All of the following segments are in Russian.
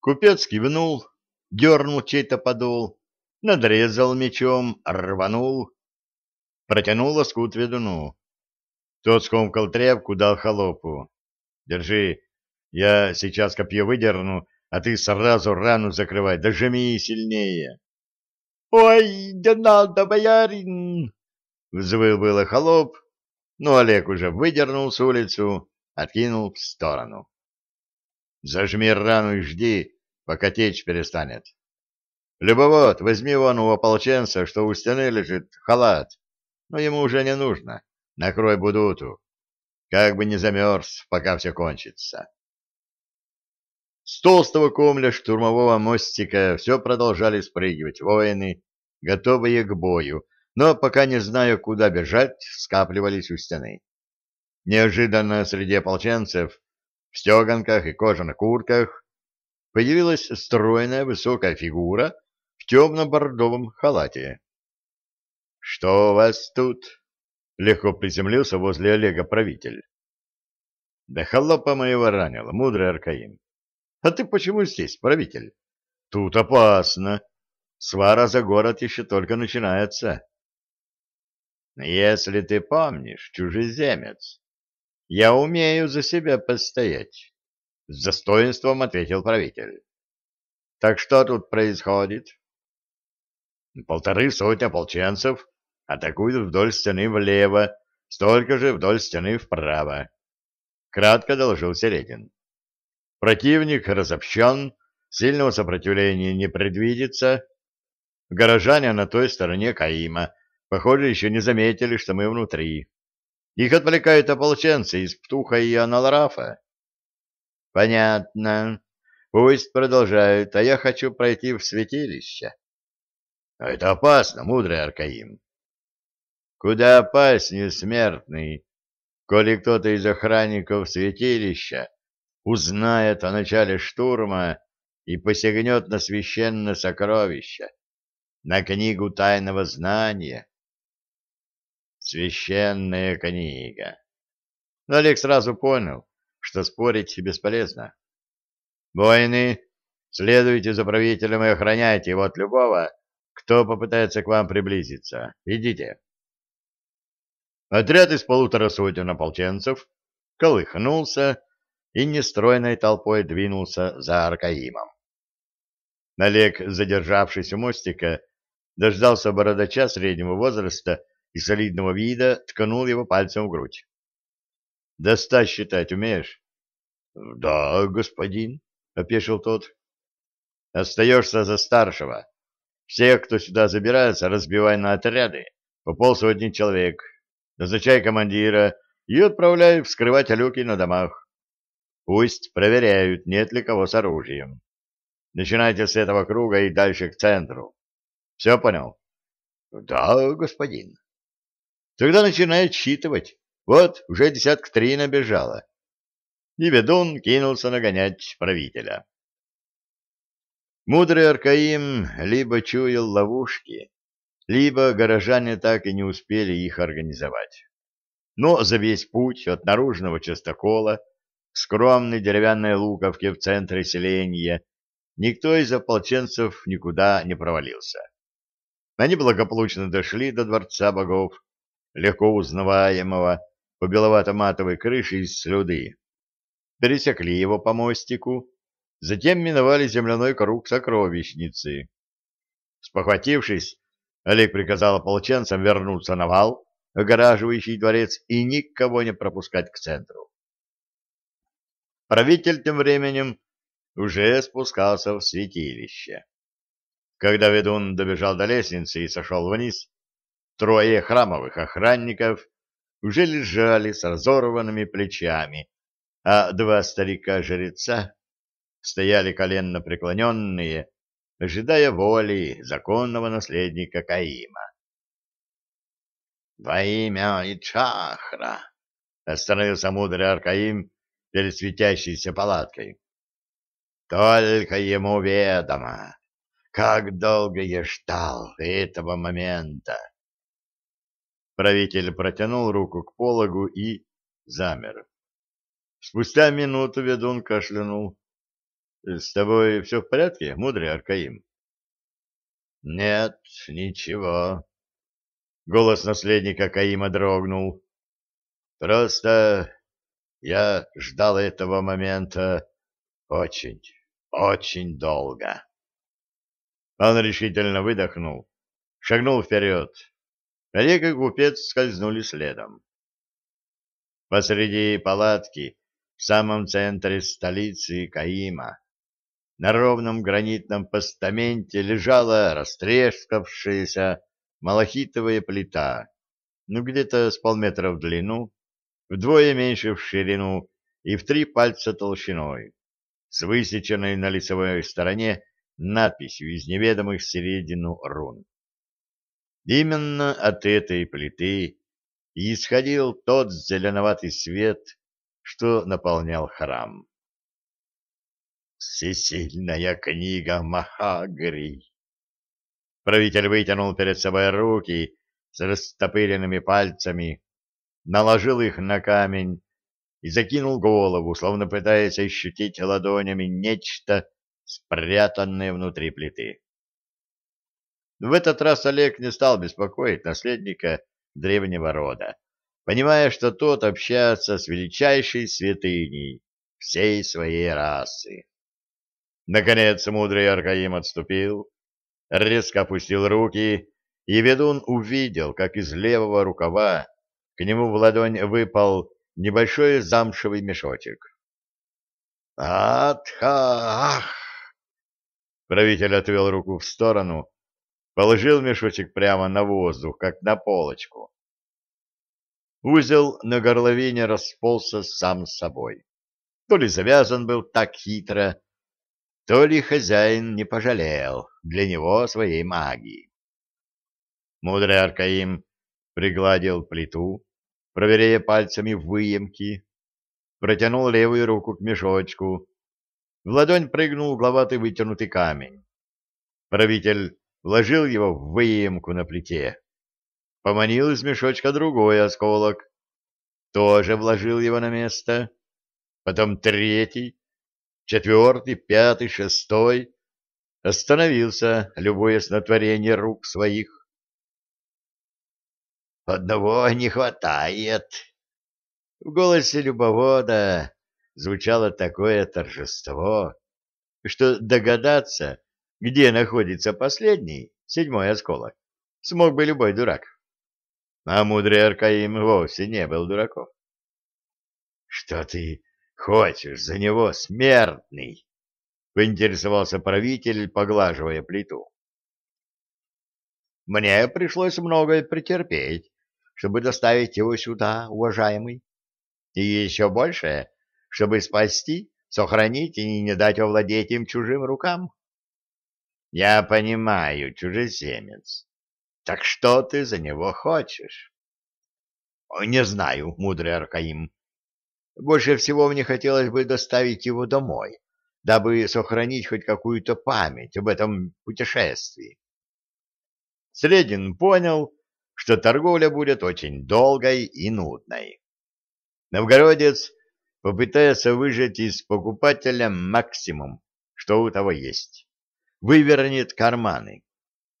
Купец кивнул, дернул чей-то подол, надрезал мечом, рванул, протянул лоскут ведуну. Тот скомкал тряпку, дал холопу. Держи, я сейчас копье выдерну, а ты сразу рану закрывай, дожми сильнее. — Ой, да надо, боярин! — взвыл было холоп, но Олег уже выдернул с улицу, откинул в сторону. — Зажми рану и жди, пока течь перестанет. Любовод, возьми вон у ополченца, что у стены лежит, халат, но ему уже не нужно. Накрой будуту, как бы не замерз, пока все кончится. С толстого комля штурмового мостика все продолжали спрыгивать воины, готовые к бою, но пока не зная, куда бежать, скапливались у стены. Неожиданно среди ополченцев в стеганках и кожаных куртках появилась стройная высокая фигура в темно-бордовом халате. — Что у вас тут? — легко приземлился возле Олега правитель. — Да холопа моего ранило, мудрый Аркаим. А ты почему здесь, правитель? Тут опасно. Свара за город еще только начинается. Если ты помнишь, чужеземец, я умею за себя постоять. С достоинством ответил правитель. Так что тут происходит? Полторы сотни ополченцев атакуют вдоль стены влево, столько же вдоль стены вправо. Кратко доложил Середин. Противник разобщен, сильного сопротивления не предвидится. Горожане на той стороне Каима, похоже, еще не заметили, что мы внутри. Их отвлекают ополченцы из Птуха и Аналарафа. Понятно. Пусть продолжают, а я хочу пройти в святилище. Это опасно, мудрый Аркаим. Куда опаснее смертный, коли кто-то из охранников святилища узнает о начале штурма и посягнет на священное сокровище, на книгу тайного знания. Священная книга. Но Олег сразу понял, что спорить бесполезно. Воины, следуйте за правителем и охраняйте его от любого, кто попытается к вам приблизиться. Идите. Отряд из полутора сотен ополченцев колыхнулся и нестройной толпой двинулся за Аркаимом. Налег, задержавшись у мостика, дождался бородача среднего возраста и солидного вида, ткнул его пальцем в грудь. — Доста считать умеешь? — Да, господин, — опешил тот. — Остаешься за старшего. Всех, кто сюда забирается, разбивай на отряды, по полсотни человек. Назначай командира и отправляй вскрывать люки на домах. Пусть проверяют, нет ли кого с оружием. Начинайте с этого круга и дальше к центру. Все понял? Да, господин. Тогда начинай отсчитывать. Вот, уже десятка три набежало. И ведун кинулся нагонять правителя. Мудрый Аркаим либо чуял ловушки, либо горожане так и не успели их организовать. Но за весь путь от наружного частокола скромной деревянной луковке в центре селения никто из ополченцев никуда не провалился. Они благополучно дошли до Дворца Богов, легко узнаваемого по беловато-матовой крыше из слюды, пересекли его по мостику, затем миновали земляной круг сокровищницы. Спохватившись, Олег приказал ополченцам вернуться на вал, огораживающий дворец, и никого не пропускать к центру. Правитель тем временем уже спускался в святилище. Когда ведун добежал до лестницы и сошел вниз, трое храмовых охранников уже лежали с разорванными плечами, а два старика-жреца стояли коленно преклоненные, ожидая воли законного наследника Каима. «Во имя Ичахра!» — остановился мудрый Аркаим, перед светящейся палаткой. Только ему ведомо, как долго я ждал этого момента. Правитель протянул руку к пологу и замер. Спустя минуту ведун кашлянул. С тобой все в порядке, мудрый Аркаим? Нет, ничего. Голос наследника Каима дрогнул. Просто я ждал этого момента очень, очень долго. Он решительно выдохнул, шагнул вперед. Олег и купец скользнули следом. Посреди палатки, в самом центре столицы Каима, на ровном гранитном постаменте лежала растрескавшаяся малахитовая плита, ну где-то с полметра в длину, вдвое меньше в ширину и в три пальца толщиной, с высеченной на лицевой стороне надписью из неведомых середину рун. Именно от этой плиты исходил тот зеленоватый свет, что наполнял храм. «Всесильная книга Махагри!» Правитель вытянул перед собой руки с растопыренными пальцами, наложил их на камень и закинул голову, словно пытаясь ощутить ладонями нечто, спрятанное внутри плиты. В этот раз Олег не стал беспокоить наследника древнего рода, понимая, что тот общается с величайшей святыней всей своей расы. Наконец мудрый Аркаим отступил, резко опустил руки, и ведун увидел, как из левого рукава к нему в ладонь выпал небольшой замшевый мешочек. «Атха-ах!» Правитель отвел руку в сторону, положил мешочек прямо на воздух, как на полочку. Узел на горловине расползся сам собой. То ли завязан был так хитро, то ли хозяин не пожалел для него своей магии. Мудрый Аркаим пригладил плиту, проверяя пальцами выемки, протянул левую руку к мешочку. В ладонь прыгнул угловатый вытянутый камень. Правитель вложил его в выемку на плите. Поманил из мешочка другой осколок. Тоже вложил его на место. Потом третий, четвертый, пятый, шестой, остановился, любуясь на творение рук своих. «Одного не хватает!» В голосе любовода звучало такое торжество, что догадаться, где находится последний, седьмой осколок, смог бы любой дурак. А мудрый Аркаим вовсе не был дураком. — Что ты Хочешь за него, смертный? — поинтересовался правитель, поглаживая плиту. Мне пришлось многое претерпеть, чтобы доставить его сюда, уважаемый. И еще больше, чтобы спасти, сохранить и не дать овладеть им чужим рукам. Я понимаю, чужеземец. Так что ты за него хочешь? Не знаю, мудрый Аркаим. Больше всего мне хотелось бы доставить его домой, дабы сохранить хоть какую-то память об этом путешествии. Средин понял, что торговля будет очень долгой и нудной. Новгородец попытается выжать из покупателя максимум, что у того есть. Вывернет карманы,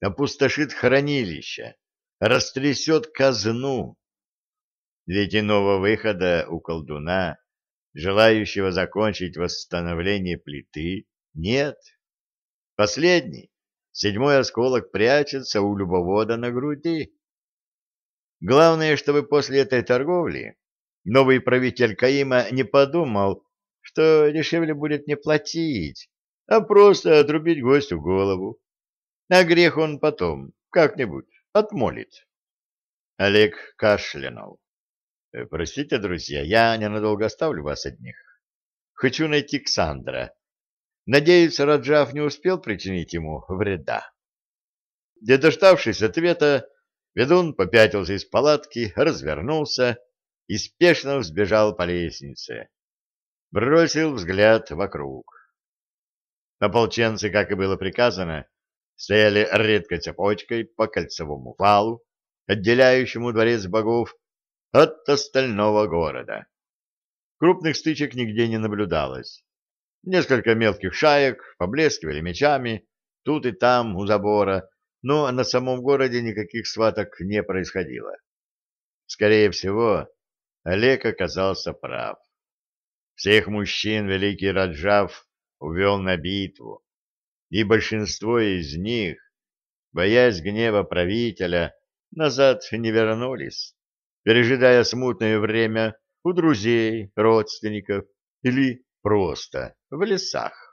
опустошит хранилище, растрясет казну, ведь иного выхода у колдуна, желающего закончить восстановление плиты, нет. Последний, седьмой осколок, прячется у любовода на груди. Главное, чтобы после этой торговли новый правитель Каима не подумал, что дешевле будет не платить, а просто отрубить гостю голову. А грех он потом как-нибудь отмолит. Олег кашлянул. Э, простите, друзья, я ненадолго оставлю вас одних. Хочу найти Ксандра. Надеюсь, Раджав не успел причинить ему вреда. Не дождавшись ответа, ведун попятился из палатки, развернулся и спешно взбежал по лестнице. Бросил взгляд вокруг. Ополченцы, как и было приказано, стояли редкой цепочкой по кольцевому валу, отделяющему дворец богов от остального города. Крупных стычек нигде не наблюдалось. Несколько мелких шаек поблескивали мечами тут и там у забора, но на самом городе никаких сваток не происходило. Скорее всего, Олег оказался прав. Всех мужчин великий Раджав увел на битву, и большинство из них, боясь гнева правителя, назад не вернулись, пережидая смутное время у друзей, родственников или просто в лесах.